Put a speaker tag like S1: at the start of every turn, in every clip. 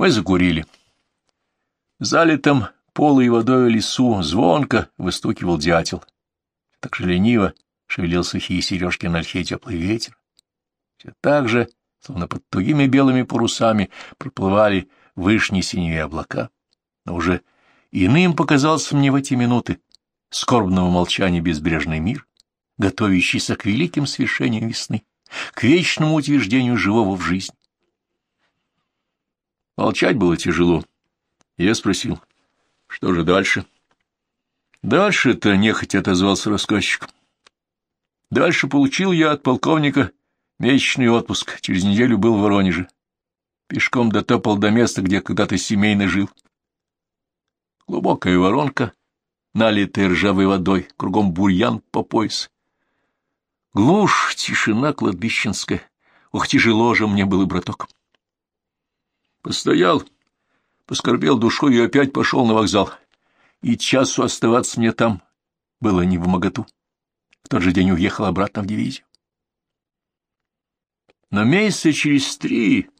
S1: Мы закурили. В залитом полой водой лесу звонко выстукивал дятел. Так же лениво шевелил сухие сережки на льхе теплый ветер. Все так же, словно под тугими белыми парусами, проплывали вышние синие облака. Но уже иным показался мне в эти минуты скорбного молчания безбрежный мир, готовящийся к великим свершениям весны, к вечному утверждению живого в жизнь. Молчать было тяжело. Я спросил, что же дальше? Дальше-то нехотя отозвался рассказчик. Дальше получил я от полковника месячный отпуск. Через неделю был в Воронеже. Пешком дотопал до места, где когда-то семейно жил. Глубокая воронка, налитая ржавой водой, кругом бурьян по пояс. Глушь, тишина кладбищенская. Ох, тяжело же мне было, браток. Постоял, поскорбел душой и опять пошел на вокзал. И часу оставаться мне там было не в моготу. В тот же день уехал обратно в дивизию. Но месяца через три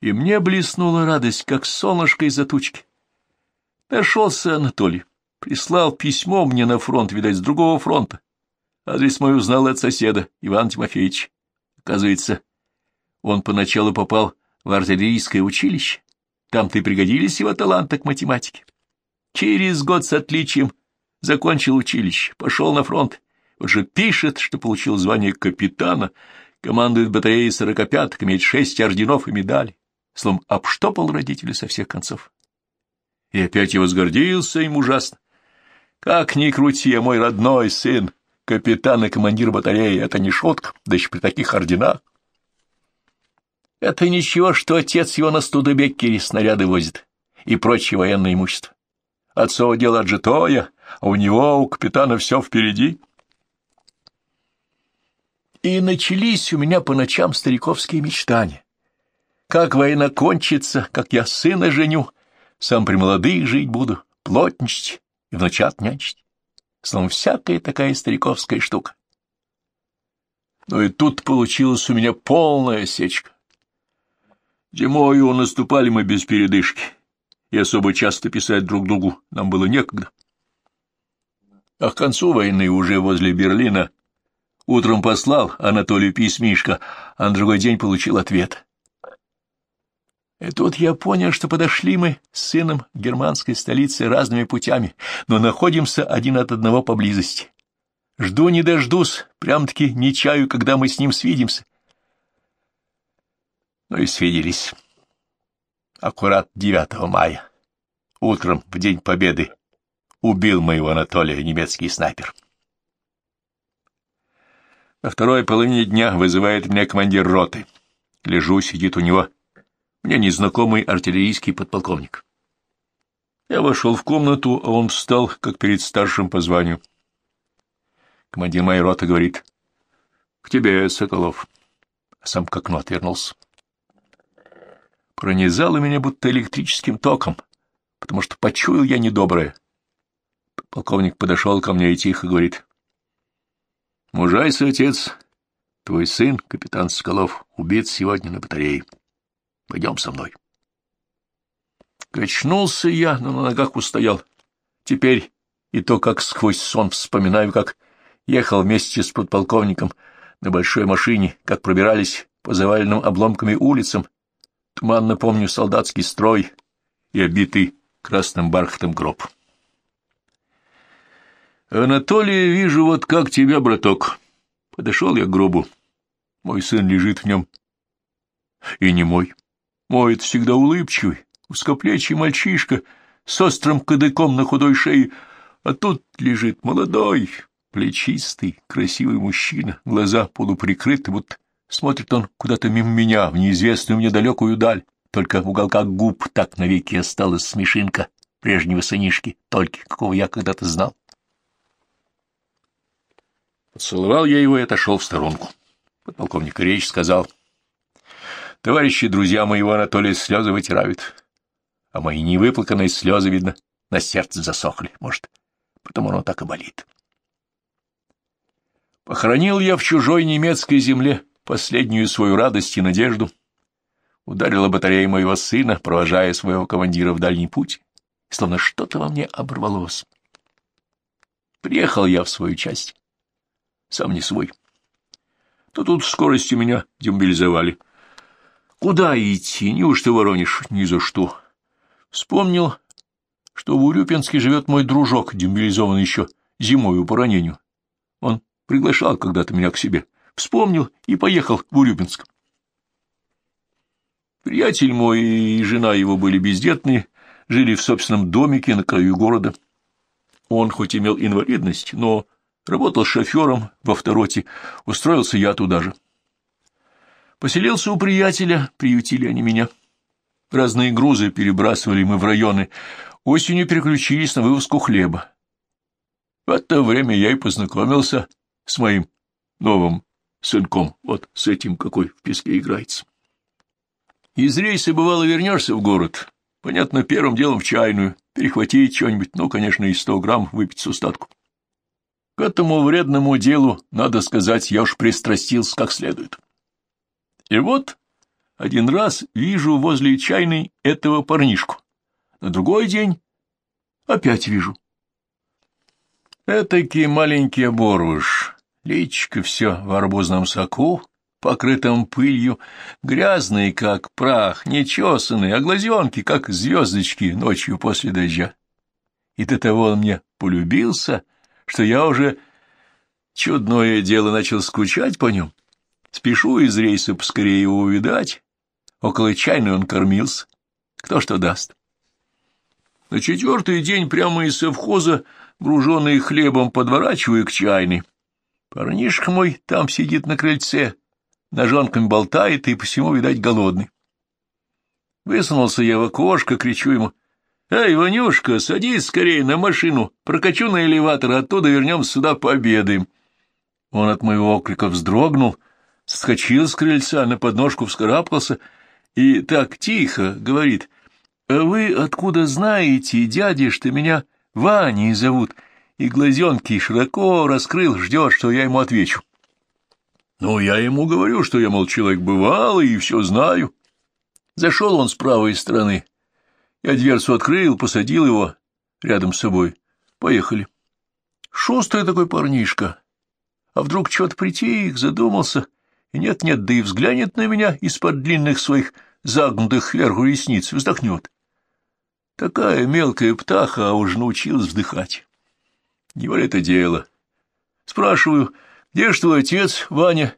S1: и мне блеснула радость, как солнышко из-за тучки. Нашелся Анатолий, прислал письмо мне на фронт, видать, с другого фронта. Адрес мой узнал от соседа, Иван Тимофеевич. Оказывается, он поначалу попал в артиллерийское училище. Там-то и пригодились его таланты к математике. Через год с отличием закончил училище, пошел на фронт. Вот же пишет, что получил звание капитана, командует батареей сорокопяток, имеет шесть орденов и медалей. Словом, обштопал родителей со всех концов. И опять я возгордился им ужасно. Как ни крути, мой родной сын, капитан и командир батареи, это не шутка, да еще при таких орденах. Это ничего, что отец его на Студебеккере снаряды возит и прочее военное имущество. Отцово дело отжитое, а у него, у капитана, все впереди. И начались у меня по ночам стариковские мечтания. Как война кончится, как я сына женю, сам при молодых жить буду, плотничать и внучат нянчить. Словом, всякая такая стариковская штука. Но и тут получилась у меня полная сечка. Зимою наступали мы без передышки, и особо часто писать друг другу нам было некогда. А к концу войны уже возле Берлина утром послал Анатолию письмишко, а на другой день получил ответ. И тут я понял, что подошли мы с сыном германской столице разными путями, но находимся один от одного поблизости. Жду не дождусь, прям-таки не чаю, когда мы с ним свидимся. Ну и свиделись. Аккурат 9 мая. Утром, в День Победы, убил моего Анатолия немецкий снайпер. На второй половине дня вызывает меня командир роты. Лежу, сидит у него мне незнакомый артиллерийский подполковник. Я вошел в комнату, а он встал, как перед старшим по званию. Командир моей роты говорит, — К тебе, Соколов. Сам к окну отвернулся пронизало меня будто электрическим током, потому что почуял я недоброе. Полковник подошел ко мне и тихо говорит. — Мужайся, отец, твой сын, капитан Соколов, убит сегодня на батарее. Пойдем со мной. Качнулся я, но на ногах устоял. Теперь и то, как сквозь сон вспоминаю, как ехал вместе с подполковником на большой машине, как пробирались по заваленным обломками улицам, Туманно помню солдатский строй и обитый красным бархатом гроб. Анатолий, вижу, вот как тебя, браток. Подошел я к гробу. Мой сын лежит в нем. И не мой. Мой — это всегда улыбчивый, узкоплечий мальчишка с острым кадыком на худой шее, а тут лежит молодой, плечистый, красивый мужчина, глаза полуприкрыты, вот Смотрит он куда-то мимо меня, в неизвестную мне далекую даль. Только в уголках губ так навеки осталась смешинка прежнего сынишки, только какого я когда-то знал. Поцеловал я его и отошел в сторонку. Подполковник Речь сказал, «Товарищи, друзья моего Анатолия слезы вытирают, а мои невыплаканные слезы, видно, на сердце засохли, может, потому оно так и болит». Похоронил я в чужой немецкой земле последнюю свою радость и надежду. ударила батарея моего сына, провожая своего командира в дальний путь, словно что-то во мне оборвалось. Приехал я в свою часть, сам не свой. То тут скорости меня демобилизовали. Куда идти? Неужто Воронеж? Ни за что. Вспомнил, что в Урюпинске живет мой дружок, демобилизованный еще зимою по ранению. Он приглашал когда-то меня к себе. Вспомнил и поехал в Урюпинск. Приятель мой и жена его были бездетные, жили в собственном домике на краю города. Он хоть имел инвалидность, но работал шофером во второте, устроился я туда же. Поселился у приятеля, приютили они меня. Разные грузы перебрасывали мы в районы, осенью переключились на вывозку хлеба. В это время я и познакомился с моим новым сынком, вот с этим, какой в песке играется. Из рейса, бывало, вернешься в город. Понятно, первым делом в чайную, перехватить что-нибудь, ну, конечно, и сто грамм выпить с устатку. К этому вредному делу, надо сказать, я уж пристрастился как следует. И вот один раз вижу возле чайной этого парнишку. На другой день опять вижу. Этакий маленький оборвыш, личико все в арбузном соку, покрытым пылью, грязный, как прах, нечесанный, а глазенки, как звездочки ночью после дождя. И до того он мне полюбился, что я уже чудное дело начал скучать по нем. Спешу из рейса поскорее его увидать. Около чайной он кормился. Кто что даст. На четвертый день прямо из совхоза, груженный хлебом, подворачиваю к чайной. Парнишка мой там сидит на крыльце, ножонками болтает и посему, видать, голодный. Высунулся я в окошко, кричу ему, «Эй, Ванюшка, садись скорее на машину, прокачу на элеватор, оттуда вернемся сюда пообедаем». Он от моего окрика вздрогнул, соскочил с крыльца, на подножку вскарабкался и так тихо говорит, «А вы откуда знаете, дядя, что меня Ваней зовут?» И глазенки широко раскрыл, ждет, что я ему отвечу. Ну, я ему говорю, что я, мол, человек бывалый и все знаю. Зашел он с правой стороны. Я дверцу открыл, посадил его рядом с собой. Поехали. Шустрый такой парнишка. А вдруг что-то притих, задумался, и нет-нет, да и взглянет на меня из-под длинных своих загнутых кверху ресниц, вздохнет. Такая мелкая птаха, а уж научилась вздыхать. Не вали это дело. Спрашиваю, где ж твой отец, Ваня?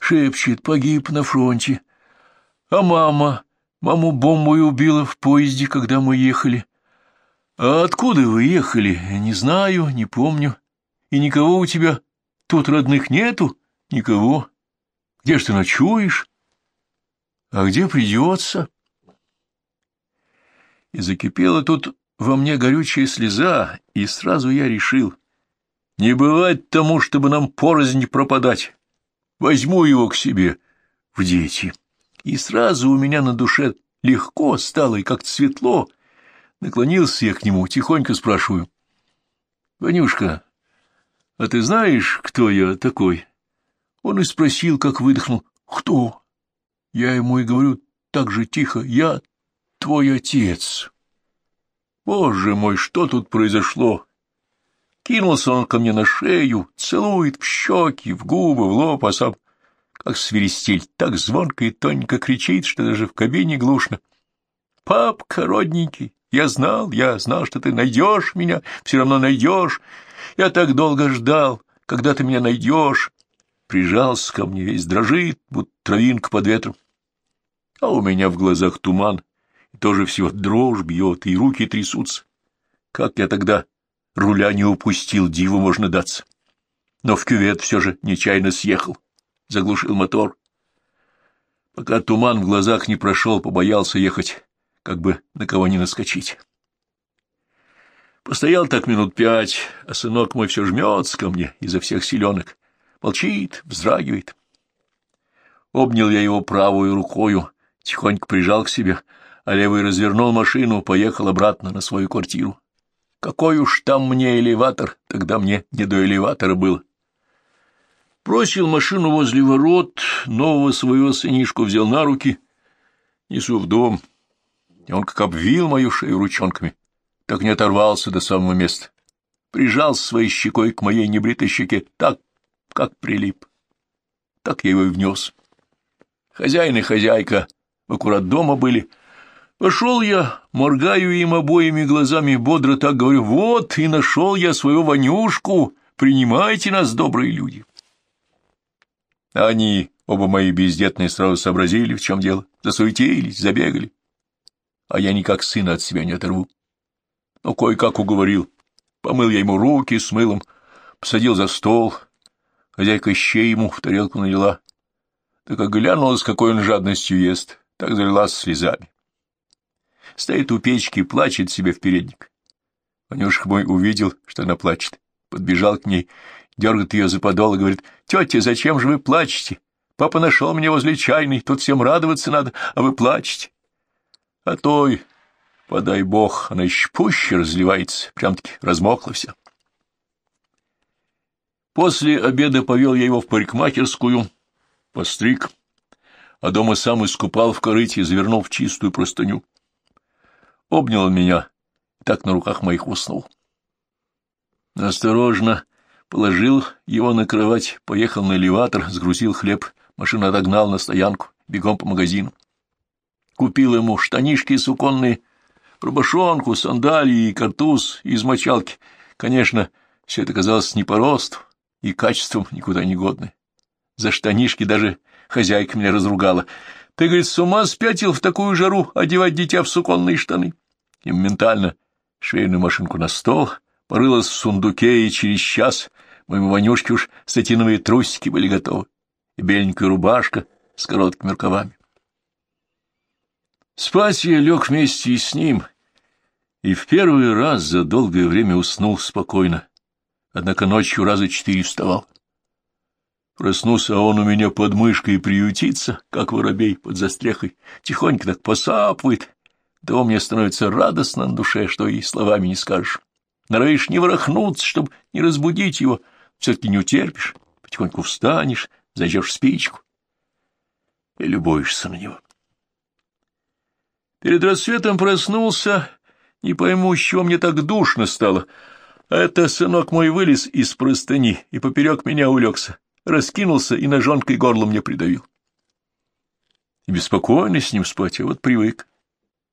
S1: Шепчет, погиб на фронте. А мама? Маму бомбой убила в поезде, когда мы ехали. А откуда вы ехали? Не знаю, не помню. И никого у тебя тут родных нету? Никого. Где ж ты ночуешь? А где придется? И закипела тут во мне горючая слеза, и сразу я решил — не бывать тому, чтобы нам порознь пропадать. Возьму его к себе в дети. И сразу у меня на душе легко стало и как-то светло. Наклонился я к нему, тихонько спрашиваю. — Ванюшка, а ты знаешь, кто я такой? Он и спросил, как выдохнул. — Кто? Я ему и говорю так же тихо. — Я твой отец. Боже мой, что тут произошло? Кинулся он ко мне на шею, целует в щеки, в губы, в лоб, а сам, как свиристель, так звонко и тоненько кричит, что даже в кабине глушно. «Папка, родненький, я знал, я знал, что ты найдешь меня, все равно найдешь. Я так долго ждал, когда ты меня найдешь». Прижался ко мне, весь дрожит, будто травинка под ветром. А у меня в глазах туман, тоже всего дрожь бьет, и руки трясутся. Как я тогда руля не упустил, диву можно даться. Но в кювет все же нечаянно съехал, заглушил мотор. Пока туман в глазах не прошел, побоялся ехать, как бы на кого не наскочить. Постоял так минут пять, а сынок мой все жмется ко мне изо всех силенок, молчит, вздрагивает. Обнял я его правую рукою, тихонько прижал к себе, а левый развернул машину, поехал обратно на свою квартиру. Какой уж там мне элеватор, тогда мне не до элеватора было. Бросил машину возле ворот, нового своего сынишку взял на руки, Несу в дом, и он как обвил мою шею ручонками, так не оторвался до самого места. Прижал своей щекой к моей небритой щеке так, как прилип. Так я его и внес. Хозяин и хозяйка аккурат дома были. Пошел я, моргаю им обоими глазами, бодро так говорю, вот и нашел я свою Ванюшку, принимайте нас, добрые люди. Они, оба мои бездетные, сразу сообразили, в чем дело, засуетились, забегали. А я никак сына от себя не оторву. Но кое-как уговорил. Помыл я ему руки с мылом, посадил за стол. Хозяйка щей ему в тарелку налила. Так как глянула, какой он жадностью ест, так залилась слезами. Стоит у печки, плачет себе в передник. Ванюшка мой увидел, что она плачет, подбежал к ней, дергает ее за подол и говорит, «Тетя, зачем же вы плачете? Папа нашел меня возле чайной, тут всем радоваться надо, а вы плачете». А той, подай бог, она еще пуще разливается, прям-таки размокла вся. После обеда повел я его в парикмахерскую, постриг, а дома сам искупал в корыте и завернул в чистую простыню. Обнял меня и так на руках моих уснул. Осторожно положил его на кровать, поехал на элеватор, сгрузил хлеб, машину отогнал на стоянку, бегом по магазину. Купил ему штанишки суконные, рубашонку, сандалии и картуз из мочалки. Конечно, все это казалось не по росту и качеством никуда не годное. За штанишки даже хозяйка меня разругала. Ты, говорит, с ума спятил в такую жару одевать дитя в суконные штаны. И моментально швейную машинку на стол, порылась в сундуке, и через час моему Ванюшке уж сатиновые трусики были готовы, и беленькая рубашка с короткими рукавами. Спать я лег вместе с ним, и в первый раз за долгое время уснул спокойно, однако ночью раза четыре вставал. Проснулся, он у меня под мышкой приютится, как воробей под застрехой, тихонько так посапывает. Да у меня становится радостно на душе, что и словами не скажешь. Норовишь не ворохнуться, чтобы не разбудить его, все-таки не утерпишь, потихоньку встанешь, зайдешь в спичку и любуешься на него. Перед рассветом проснулся, не пойму, с чего мне так душно стало. А это сынок мой вылез из простыни и поперек меня улегся раскинулся и ножонкой горло мне придавил. И беспокойно с ним спать, а вот привык.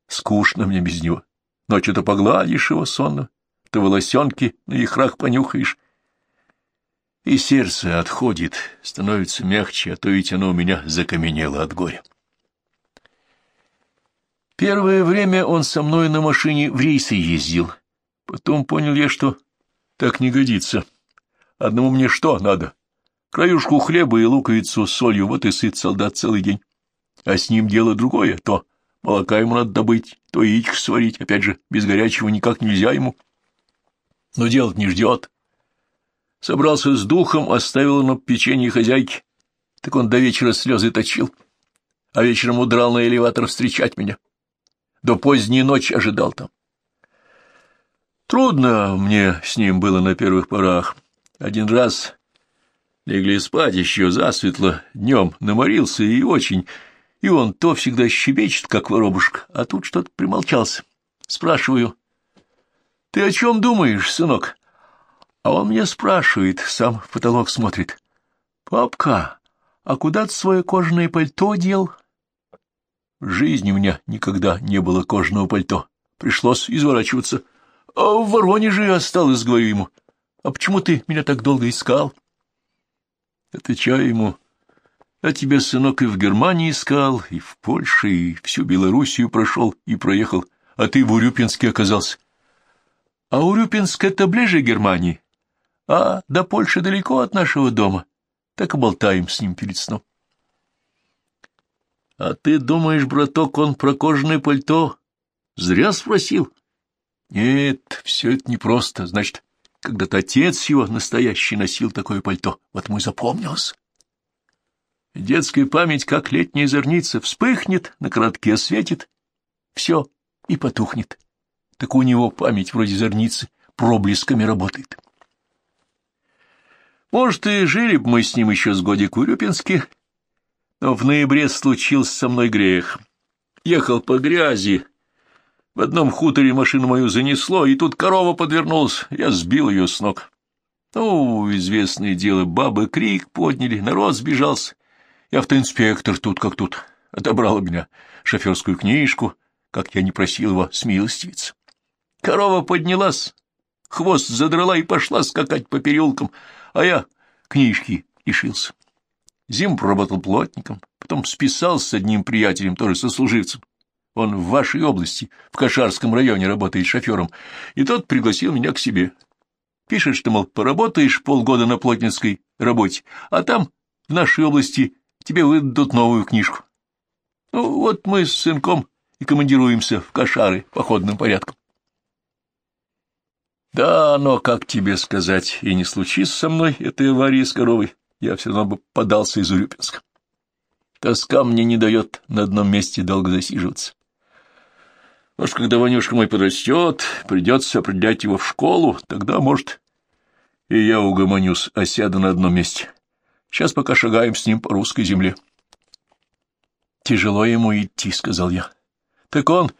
S1: Скучно мне без него. Ночью то погладишь его сонно, то волосенки на ихрах понюхаешь. И сердце отходит, становится мягче, а то ведь оно у меня закаменело от горя. Первое время он со мной на машине в рейсы ездил. Потом понял я, что так не годится. Одному мне что надо? Краюшку хлеба и луковицу с солью, вот и сыт солдат целый день. А с ним дело другое, то молока ему надо добыть, то яичко сварить, опять же, без горячего никак нельзя ему. Но делать не ждет. Собрался с духом, оставил на печенье хозяйки. Так он до вечера слезы точил, а вечером удрал на элеватор встречать меня. До поздней ночи ожидал там. Трудно мне с ним было на первых порах. Один раз Легли спать еще засветло, днем наморился и очень, и он то всегда щебечет, как воробушка, а тут что-то примолчался. Спрашиваю, «Ты о чем думаешь, сынок?» А он мне спрашивает, сам в потолок смотрит. «Папка, а куда ты свое кожаное пальто дел?» В жизни у меня никогда не было кожаного пальто. Пришлось изворачиваться. «А в Воронеже осталось», — говорю ему. «А почему ты меня так долго искал?» Отвечаю ему, а тебя, сынок, и в Германии искал, и в Польше, и всю Белоруссию прошел и проехал, а ты в Урюпинске оказался. А Урюпинск — это ближе Германии, а до Польши далеко от нашего дома. Так и болтаем с ним перед сном. — А ты думаешь, браток, он про кожаное пальто? Зря спросил. — Нет, все это непросто. Значит, когда-то отец его настоящий носил такое пальто, вот ему запомнилось. Детская память, как летняя зорница, вспыхнет, на коротке осветит, все, и потухнет. Так у него память вроде зорницы проблесками работает. Может, и жили бы мы с ним еще с годик в Урюпинске, но в ноябре случился со мной грех. ехал по грязи. В одном хуторе машину мою занесло, и тут корова подвернулась. Я сбил ее с ног. Ну, известное дело, бабы крик подняли, народ сбежался. И автоинспектор тут как тут отобрал у меня шоферскую книжку, как я не просил его смилостивиться. Корова поднялась, хвост задрала и пошла скакать по переулкам, а я книжки лишился. Зим проработал плотником, потом списался с одним приятелем, тоже сослуживцем. Он в вашей области, в Кошарском районе, работает шофером, и тот пригласил меня к себе. Пишет, что, мол, поработаешь полгода на плотницкой работе, а там, в нашей области, тебе выдадут новую книжку. Ну, вот мы с сынком и командируемся в Кошары походным порядком. Да, но, как тебе сказать, и не случись со мной этой аварии с коровой, я все равно бы подался из Урюпинска. Тоска мне не дает на одном месте долго засиживаться. Может, когда Ванюшка мой подрастет, придется определять его в школу, тогда, может, и я угомонюсь, а сяду на одном месте. Сейчас пока шагаем с ним по русской земле. Тяжело ему идти, — сказал я. Так он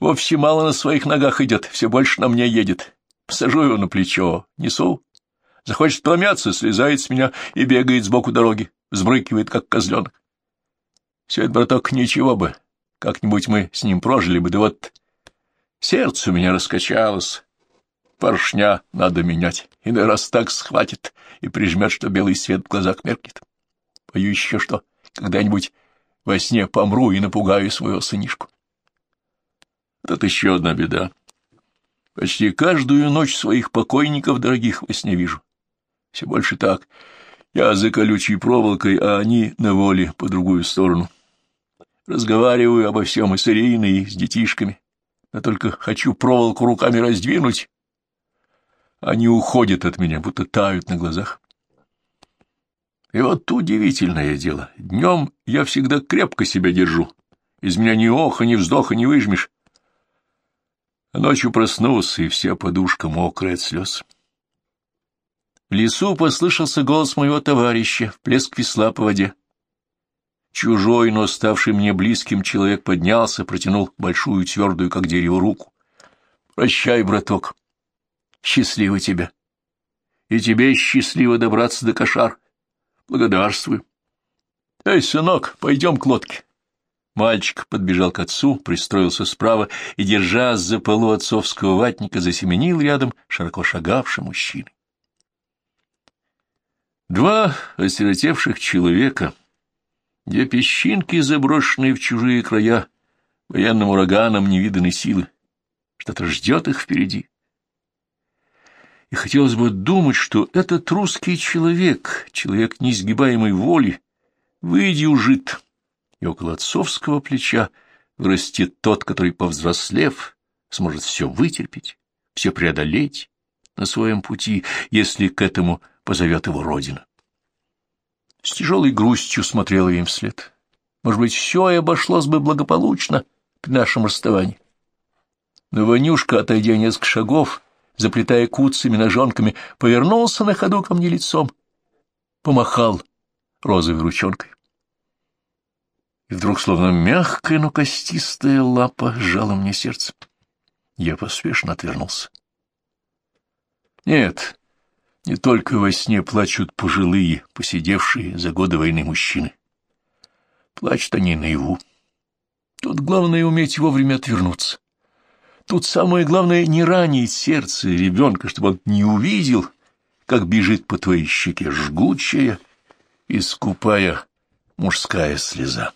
S1: вовсе мало на своих ногах идет, все больше на мне едет. Посажу его на плечо, несу. Захочет помяться, слезает с меня и бегает сбоку дороги, взбрыкивает, как козленок. Все это, браток, ничего бы. Как-нибудь мы с ним прожили бы, да вот Сердце у меня раскачалось. Поршня надо менять, иной раз так схватит и прижмет, что белый свет в глазах меркнет. Боюсь еще, что когда-нибудь во сне помру и напугаю своего сынишку. Вот еще одна беда. Почти каждую ночь своих покойников дорогих во сне вижу. Все больше так. Я за колючей проволокой, а они на воле по другую сторону. Разговариваю обо всем и с Ириной, и с детишками. Я только хочу проволоку руками раздвинуть. Они уходят от меня, будто тают на глазах. И вот удивительное дело. Днем я всегда крепко себя держу. Из меня ни оха, ни вздоха не выжмешь. А ночью проснулся, и вся подушка мокрая от слез. В лесу послышался голос моего товарища, вплеск весла по воде. Чужой, но ставший мне близким человек поднялся, протянул большую твердую, как дерево, руку. «Прощай, браток. Счастливо тебе. И тебе счастливо добраться до кошар. Благодарствую. Эй, сынок, пойдем к лодке». Мальчик подбежал к отцу, пристроился справа и, держа за полу отцовского ватника, засеменил рядом широко шагавший мужчины. Два осиротевших человека — где песчинки, заброшенные в чужие края, военным ураганом невиданной силы. Что-то ждет их впереди. И хотелось бы думать, что этот русский человек, человек неизгибаемой воли, выдюжит, и около отцовского плеча вырастет тот, который, повзрослев, сможет все вытерпеть, все преодолеть на своем пути, если к этому позовет его Родина. С тяжелой грустью смотрела им вслед. Может быть, все и обошлось бы благополучно при нашем расставании. Но Ванюшка, отойдя несколько шагов, заплетая куцами ножонками, повернулся на ходу ко мне лицом, помахал розовой ручонкой. И вдруг, словно мягкая, но костистая лапа, сжала мне сердце. Я поспешно отвернулся. Нет, не только во сне плачут пожилые, посидевшие за годы войны мужчины. Плачут они наяву. Тут главное уметь вовремя отвернуться. Тут самое главное не ранить сердце ребенка, чтобы он не увидел, как бежит по твоей щеке жгучая и скупая мужская слеза.